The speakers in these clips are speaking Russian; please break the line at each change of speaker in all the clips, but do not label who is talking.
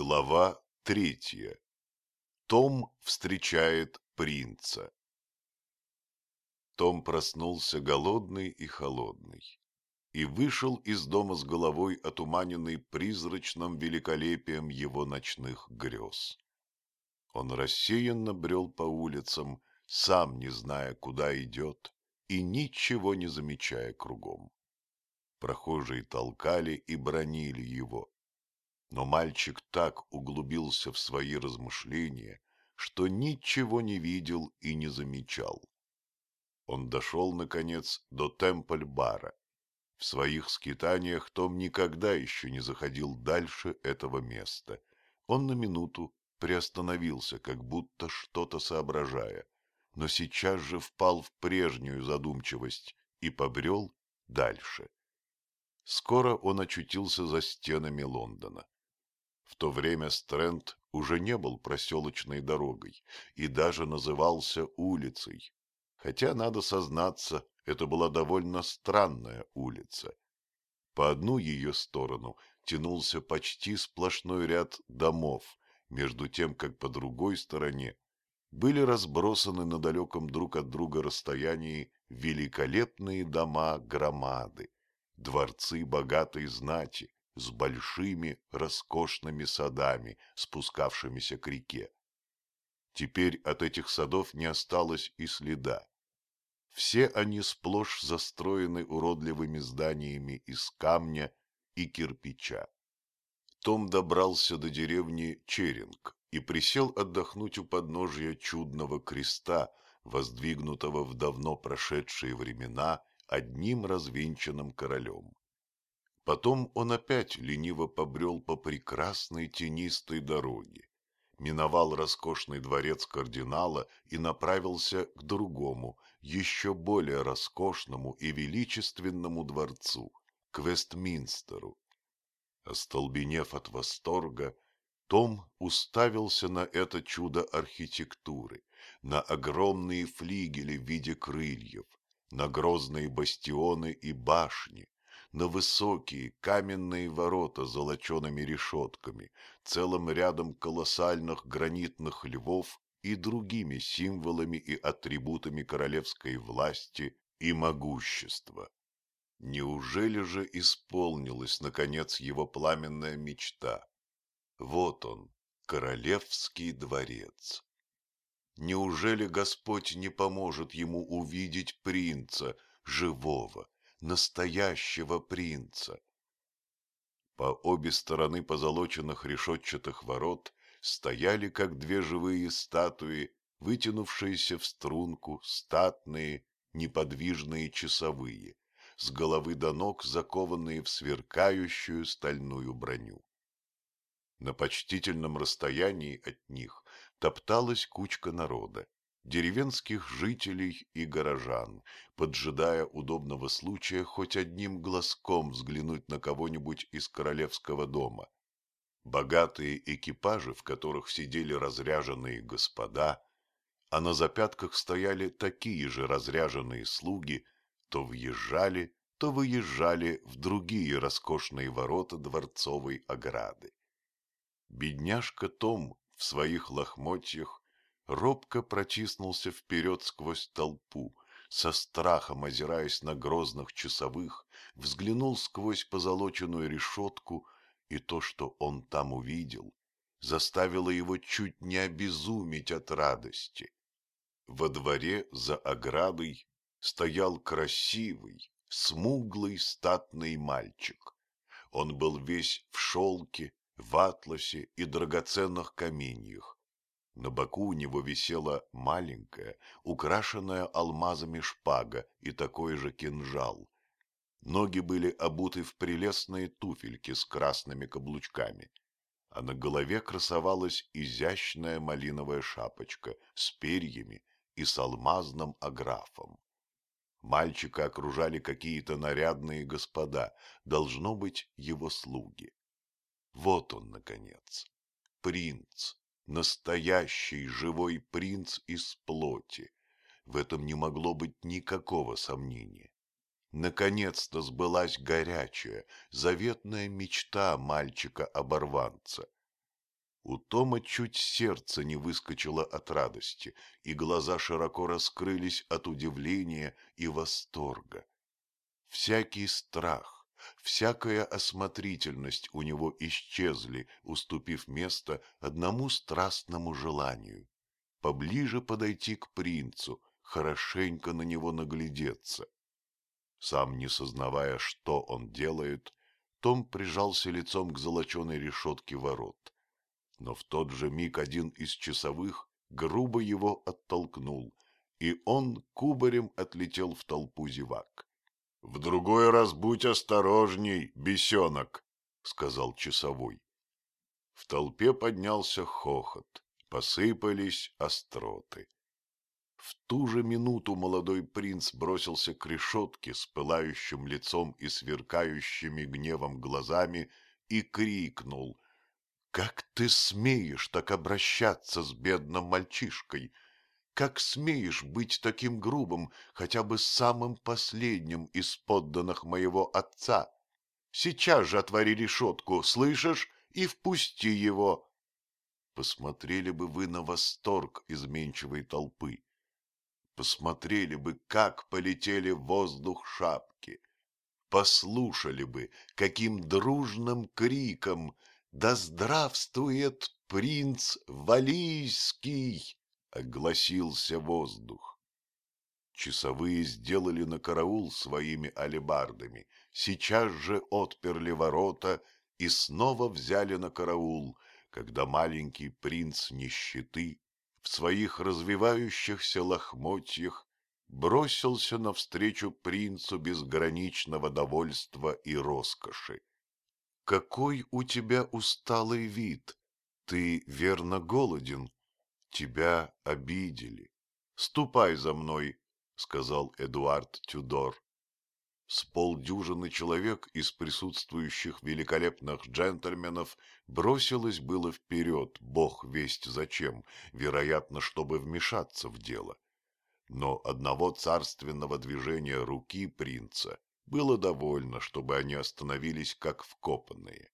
Глава третья. Том встречает принца. Том проснулся голодный и холодный и вышел из дома с головой, отуманенной призрачным великолепием его ночных грез. Он рассеянно брел по улицам, сам не зная, куда идет, и ничего не замечая кругом. Прохожие толкали и бронили его, но мальчик так углубился в свои размышления, что ничего не видел и не замечал. Он дошел, наконец, до Темпль-бара. В своих скитаниях Том никогда еще не заходил дальше этого места. Он на минуту приостановился, как будто что-то соображая, но сейчас же впал в прежнюю задумчивость и побрел дальше. Скоро он очутился за стенами Лондона. В то время Стрэнд уже не был проселочной дорогой и даже назывался улицей. Хотя, надо сознаться, это была довольно странная улица. По одну ее сторону тянулся почти сплошной ряд домов, между тем, как по другой стороне были разбросаны на далеком друг от друга расстоянии великолепные дома-громады, дворцы богатой знати, с большими роскошными садами, спускавшимися к реке. Теперь от этих садов не осталось и следа. Все они сплошь застроены уродливыми зданиями из камня и кирпича. Том добрался до деревни Черинг и присел отдохнуть у подножия чудного креста, воздвигнутого в давно прошедшие времена одним развинченным королем. Потом он опять лениво побрел по прекрасной тенистой дороге, миновал роскошный дворец кардинала и направился к другому, еще более роскошному и величественному дворцу, к Вестминстеру. Остолбенев от восторга, том уставился на это чудо архитектуры, на огромные флигели в виде крыльев, на грозные бастионы и башни, на высокие каменные ворота с золочеными решетками, целым рядом колоссальных гранитных львов и другими символами и атрибутами королевской власти и могущества. Неужели же исполнилась, наконец, его пламенная мечта? Вот он, королевский дворец. Неужели Господь не поможет ему увидеть принца, живого, настоящего принца. По обе стороны позолоченных решетчатых ворот стояли, как две живые статуи, вытянувшиеся в струнку, статные, неподвижные часовые, с головы до ног закованные в сверкающую стальную броню. На почтительном расстоянии от них топталась кучка народа деревенских жителей и горожан, поджидая удобного случая хоть одним глазком взглянуть на кого-нибудь из королевского дома. Богатые экипажи, в которых сидели разряженные господа, а на запятках стояли такие же разряженные слуги, то въезжали, то выезжали в другие роскошные ворота дворцовой ограды. Бедняжка Том в своих лохмотьях робко протиснулся вперед сквозь толпу, со страхом озираясь на грозных часовых, взглянул сквозь позолоченную решетку, и то, что он там увидел, заставило его чуть не обезуметь от радости. Во дворе за оградой стоял красивый, смуглый статный мальчик. Он был весь в шелке, в атласе и драгоценных каменьях. На боку у него висела маленькая, украшенная алмазами шпага и такой же кинжал. Ноги были обуты в прелестные туфельки с красными каблучками, а на голове красовалась изящная малиновая шапочка с перьями и с алмазным аграфом. Мальчика окружали какие-то нарядные господа, должно быть, его слуги. Вот он, наконец, принц, настоящий живой принц из плоти. В этом не могло быть никакого сомнения. Наконец-то сбылась горячая, заветная мечта мальчика-оборванца. У Тома чуть сердце не выскочило от радости, и глаза широко раскрылись от удивления и восторга. Всякий страх, всякая осмотрительность у него исчезли, уступив место одному страстному желанию — поближе подойти к принцу, хорошенько на него наглядеться. Сам не сознавая, что он делает, том прижался лицом к золоченой решетке ворот. Но в тот же миг один из часовых грубо его оттолкнул, и он кубарем отлетел в толпу зевак. — В другой раз будь осторожней, бесенок, — сказал часовой. В толпе поднялся хохот, посыпались остроты. В ту же минуту молодой принц бросился к решетке с пылающим лицом и сверкающими гневом глазами и крикнул «Как ты смеешь так обращаться с бедным мальчишкой? Как смеешь быть таким грубым хотя бы самым последним из подданных моего отца? Сейчас же отвори решетку, слышишь, и впусти его!» Посмотрели бы вы на восторг изменчивой толпы посмотрели бы, как полетели в воздух шапки, послушали бы, каким дружным криком «Да здравствует принц Валийский!» Огласился воздух. Часовые сделали на караул своими алебардами, сейчас же отперли ворота и снова взяли на караул, когда маленький принц нищеты в своих развивающихся лохмотьях бросился навстречу принцу безграничного довольства и роскоши. «Какой у тебя усталый вид! Ты верно голоден. Тебя обидели. Ступай за мной», — сказал Эдуард Тюдор. С полдюжины человек из присутствующих великолепных джентльменов бросилось было вперед, бог весть зачем, вероятно, чтобы вмешаться в дело. Но одного царственного движения руки принца было довольно, чтобы они остановились как вкопанные.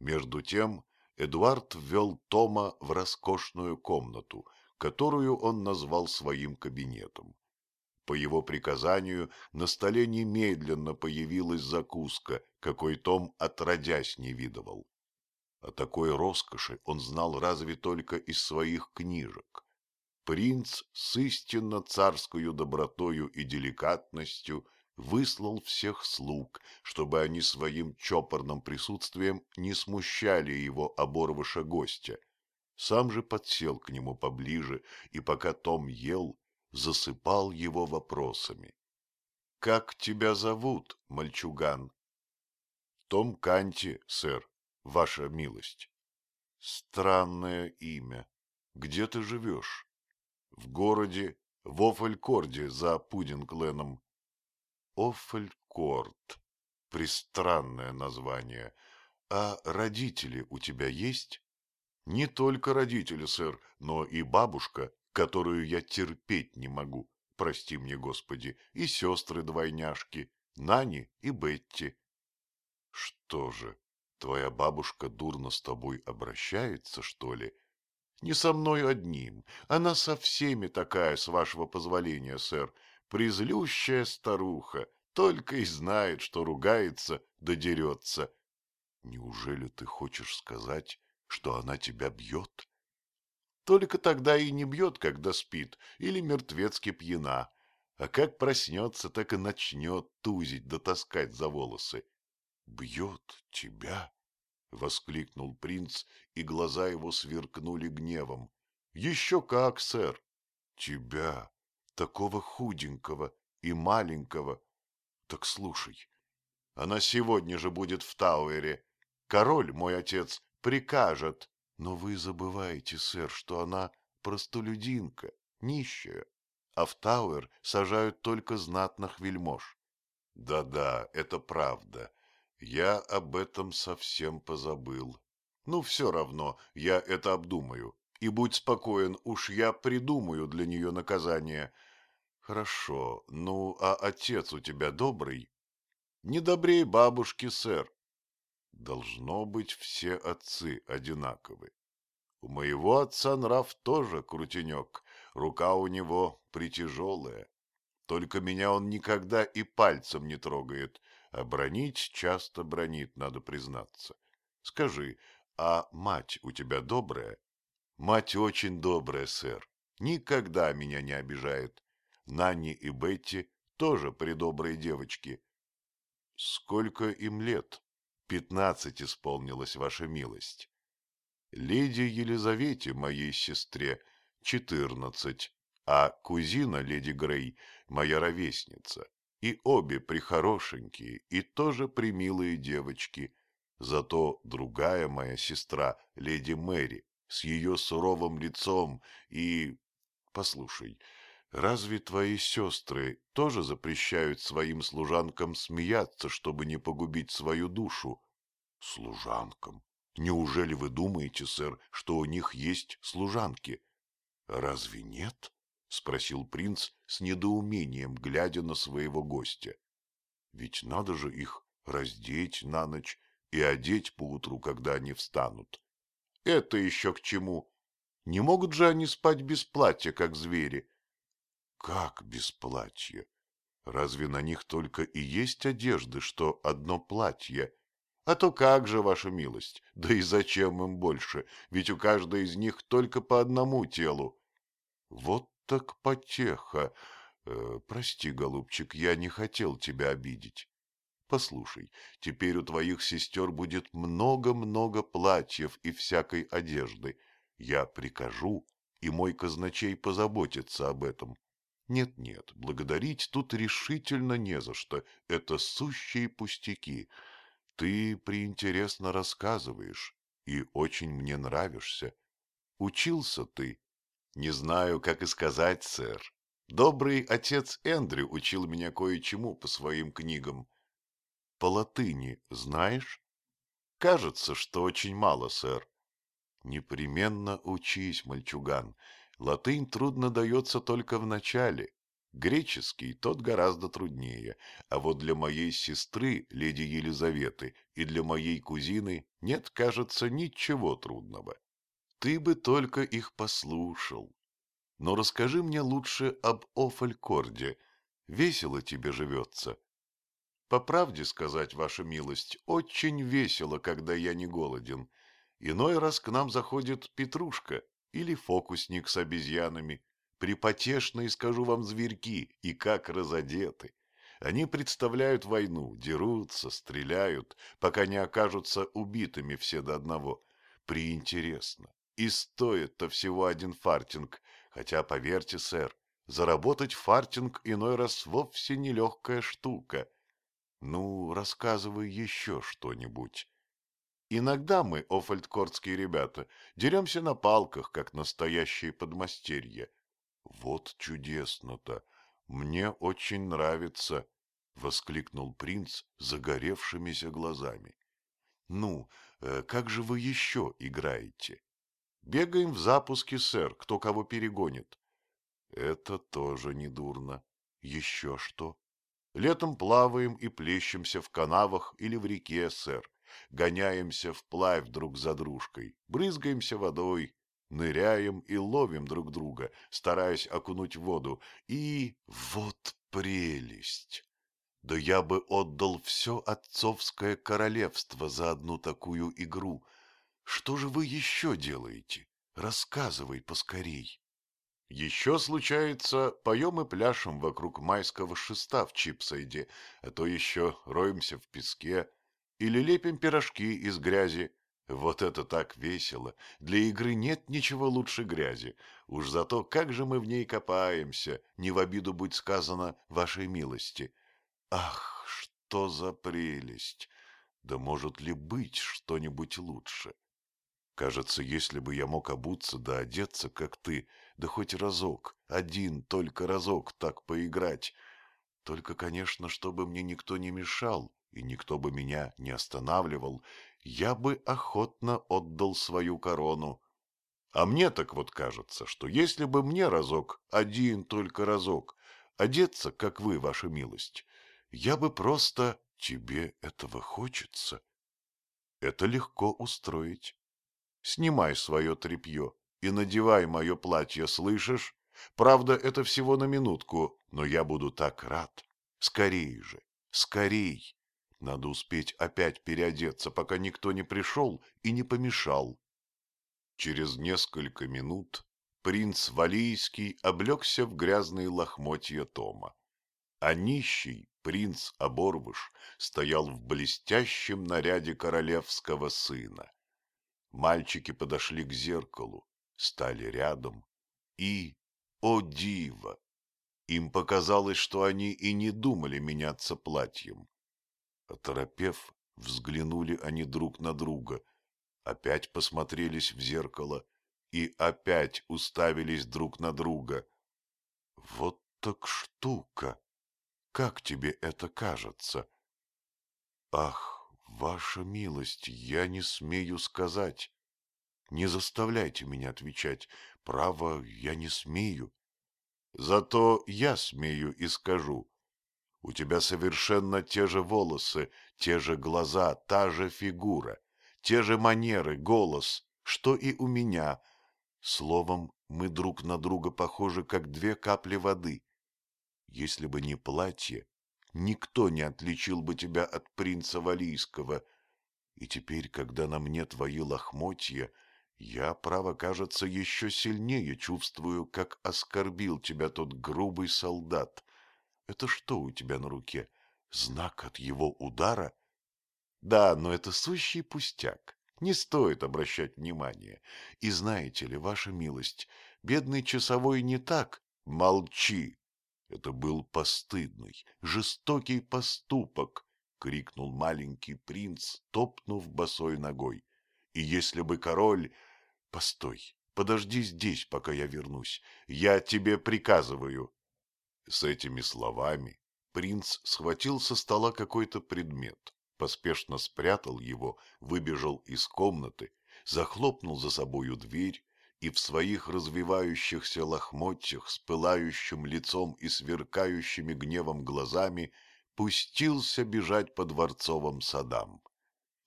Между тем Эдуард ввел Тома в роскошную комнату, которую он назвал своим кабинетом. По его приказанию на столе немедленно появилась закуска, какой Том отродясь не видывал. О такой роскоши он знал разве только из своих книжек. Принц с истинно царскою добротою и деликатностью выслал всех слуг, чтобы они своим чопорным присутствием не смущали его оборвыша гостя. Сам же подсел к нему поближе, и пока Том ел, засыпал его вопросами. — Как тебя зовут, мальчуган? — Том Канти, сэр, ваша милость. — Странное имя. Где ты живешь? — В городе, в Оффелькорде, за Пудингленом. — Оффелькорд. Пристранное название. А родители у тебя есть? — Не только родители, сэр, но и бабушка которую я терпеть не могу, прости мне, Господи, и сестры-двойняшки, Нани и Бетти. Что же, твоя бабушка дурно с тобой обращается, что ли? Не со мной одним, она со всеми такая, с вашего позволения, сэр, призлющая старуха, только и знает, что ругается да дерется. Неужели ты хочешь сказать, что она тебя бьет? Только тогда и не бьет, когда спит, или мертвецки пьяна. А как проснется, так и начнет тузить да таскать за волосы. — Бьет тебя? — воскликнул принц, и глаза его сверкнули гневом. — Еще как, сэр! Тебя, такого худенького и маленького. Так слушай, она сегодня же будет в Тауэре. Король, мой отец, прикажет но вы забываете, сэр, что она простолюдинка, нищая, а в Тауэр сажают только знатных вельмож. Да-да, это правда. Я об этом совсем позабыл. Ну, все равно, я это обдумаю. И будь спокоен, уж я придумаю для нее наказание. Хорошо, ну, а отец у тебя добрый? Не добрее бабушки, сэр. Должно быть, все отцы одинаковы. У моего отца нрав тоже крутенек, рука у него притяжелая. Только меня он никогда и пальцем не трогает, а бронить часто бронит, надо признаться. Скажи, а мать у тебя добрая? Мать очень добрая, сэр. Никогда меня не обижает. Нанни и Бетти тоже придобрые девочки. Сколько им лет? Пятнадцать исполнилась ваша милость. Леди Елизавете, моей сестре, четырнадцать, а кузина леди Грей, моя ровесница, и обе прихорошенькие, и тоже примилые девочки. Зато другая моя сестра, леди Мэри, с ее суровым лицом и... Послушай, разве твои сестры тоже запрещают своим служанкам смеяться, чтобы не погубить свою душу? Служанкам? Неужели вы думаете, сэр, что у них есть служанки? Разве нет? — спросил принц с недоумением, глядя на своего гостя. Ведь надо же их раздеть на ночь и одеть поутру, когда они встанут. Это еще к чему? Не могут же они спать без платья, как звери? Как без платья? Разве на них только и есть одежды, что одно платье? А то как же, ваша милость? Да и зачем им больше? Ведь у каждой из них только по одному телу. Вот так потеха. Э, прости, голубчик, я не хотел тебя обидеть. Послушай, теперь у твоих сестер будет много-много платьев и всякой одежды. Я прикажу, и мой казначей позаботится об этом. Нет-нет, благодарить тут решительно не за что. Это сущие пустяки. Ты приинтересно рассказываешь и очень мне нравишься. Учился ты? Не знаю, как и сказать, сэр. Добрый отец Эндрю учил меня кое-чему по своим книгам. По латыни знаешь? Кажется, что очень мало, сэр. Непременно учись, мальчуган. Латынь трудно дается только в начале. Греческий тот гораздо труднее, а вот для моей сестры, леди Елизаветы, и для моей кузины нет, кажется, ничего трудного. Ты бы только их послушал. Но расскажи мне лучше об Офалькорде. Весело тебе живется. По правде сказать, ваша милость, очень весело, когда я не голоден. Иной раз к нам заходит Петрушка или фокусник с обезьянами, припотешные, скажу вам, зверьки, и как разодеты. Они представляют войну, дерутся, стреляют, пока не окажутся убитыми все до одного. Приинтересно. И стоит-то всего один фартинг, хотя, поверьте, сэр, заработать фартинг иной раз вовсе нелегкая штука. Ну, рассказывай еще что-нибудь. Иногда мы, офальдкортские ребята, деремся на палках, как настоящие подмастерья. Вот чудесно-то! Мне очень нравится, — воскликнул принц загоревшимися глазами. Ну, э, как же вы еще играете? Бегаем в запуске, сэр, кто кого перегонит. Это тоже недурно. Еще что? Летом плаваем и плещемся в канавах или в реке, сэр. Гоняемся вплавь друг за дружкой, брызгаемся водой, ныряем и ловим друг друга, стараясь окунуть воду. И вот прелесть! Да я бы отдал все отцовское королевство за одну такую игру. Что же вы еще делаете? Рассказывай поскорей. Еще случается, поем и пляшем вокруг майского шеста в Чипсайде, а то еще роемся в песке или лепим пирожки из грязи, вот это так весело! Для игры нет ничего лучше грязи. Уж зато как же мы в ней копаемся, не в обиду будь сказано вашей милости. Ах, что за прелесть! Да может ли быть что-нибудь лучше? Кажется, если бы я мог обуться да одеться, как ты, да хоть разок, один только разок так поиграть. Только, конечно, чтобы мне никто не мешал, и никто бы меня не останавливал, я бы охотно отдал свою корону. А мне так вот кажется, что если бы мне разок, один только разок, одеться, как вы, ваша милость, я бы просто... Тебе этого хочется? Это легко устроить. снимай свое тряпье и надевай мое платье, слышишь? Правда, это всего на минутку, но я буду так рад. Скорей же, скорей. Надо успеть опять переодеться, пока никто не пришел и не помешал. Через несколько минут принц Валийский облегся в грязные лохмотья Тома, а нищий принц Оборвыш стоял в блестящем наряде королевского сына. Мальчики подошли к зеркалу, стали рядом и, о диво, им показалось, что они и не думали меняться платьем. Оторопев, взглянули они друг на друга, опять посмотрелись в зеркало и опять уставились друг на друга. Вот так штука! Как тебе это кажется? Ах, ваша милость, я не смею сказать. Не заставляйте меня отвечать. Право, я не смею. Зато я смею и скажу. У тебя совершенно те же волосы, те же глаза, та же фигура, те же манеры, голос, что и у меня. Словом, мы друг на друга похожи, как две капли воды. Если бы не платье, никто не отличил бы тебя от принца Валийского. И теперь, когда на мне твои лохмотья, я, право, кажется, еще сильнее чувствую, как оскорбил тебя тот грубый солдат. Это что у тебя на руке? Знак от его удара? Да, но это сущий пустяк. Не стоит обращать внимания. И знаете ли, ваша милость, бедный часовой не так. Молчи! Это был постыдный, жестокий поступок, — крикнул маленький принц, топнув босой ногой. И если бы король Постой, подожди здесь, пока я вернусь. Я тебе приказываю. С этими словами принц схватил со стола какой-то предмет, поспешно спрятал его, выбежал из комнаты, захлопнул за собою дверь и в своих развивающихся лохмотьях с пылающим лицом и сверкающими гневом глазами пустился бежать по дворцовым садам.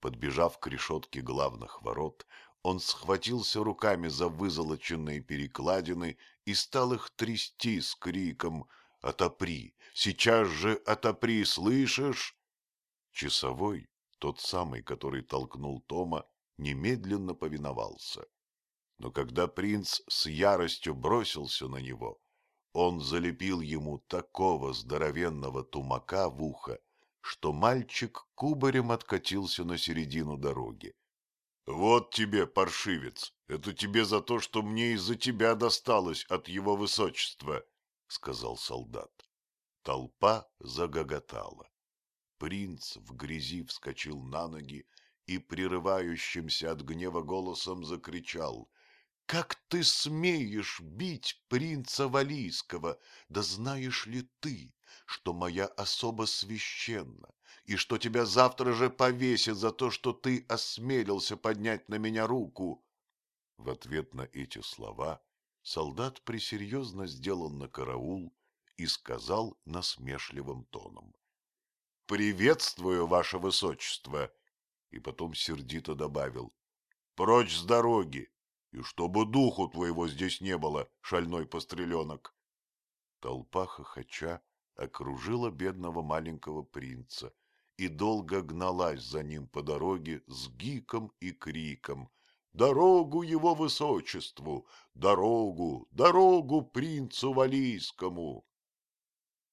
Подбежав к решетке главных ворот, он схватился руками за вызолоченные перекладины и стал их трясти с криком «Отопри! Сейчас же отопри, слышишь?» Часовой, тот самый, который толкнул Тома, немедленно повиновался. Но когда принц с яростью бросился на него, он залепил ему такого здоровенного тумака в ухо, что мальчик кубарем откатился на середину дороги. «Вот тебе, паршивец, это тебе за то, что мне из-за тебя досталось от его высочества», — сказал солдат. Толпа загоготала. Принц в грязи вскочил на ноги и прерывающимся от гнева голосом закричал как ты смеешь бить принца Валийского? Да знаешь ли ты, что моя особа священна, и что тебя завтра же повесят за то, что ты осмелился поднять на меня руку?» В ответ на эти слова солдат присерьезно сделал на караул и сказал насмешливым тоном. «Приветствую, ваше высочество!» И потом сердито добавил. «Прочь с дороги! И чтобы духу твоего здесь не было, шальной постреленок. Толпа хохоча окружила бедного маленького принца и долго гналась за ним по дороге с гиком и криком. «Дорогу его высочеству! Дорогу! Дорогу принцу Валийскому!»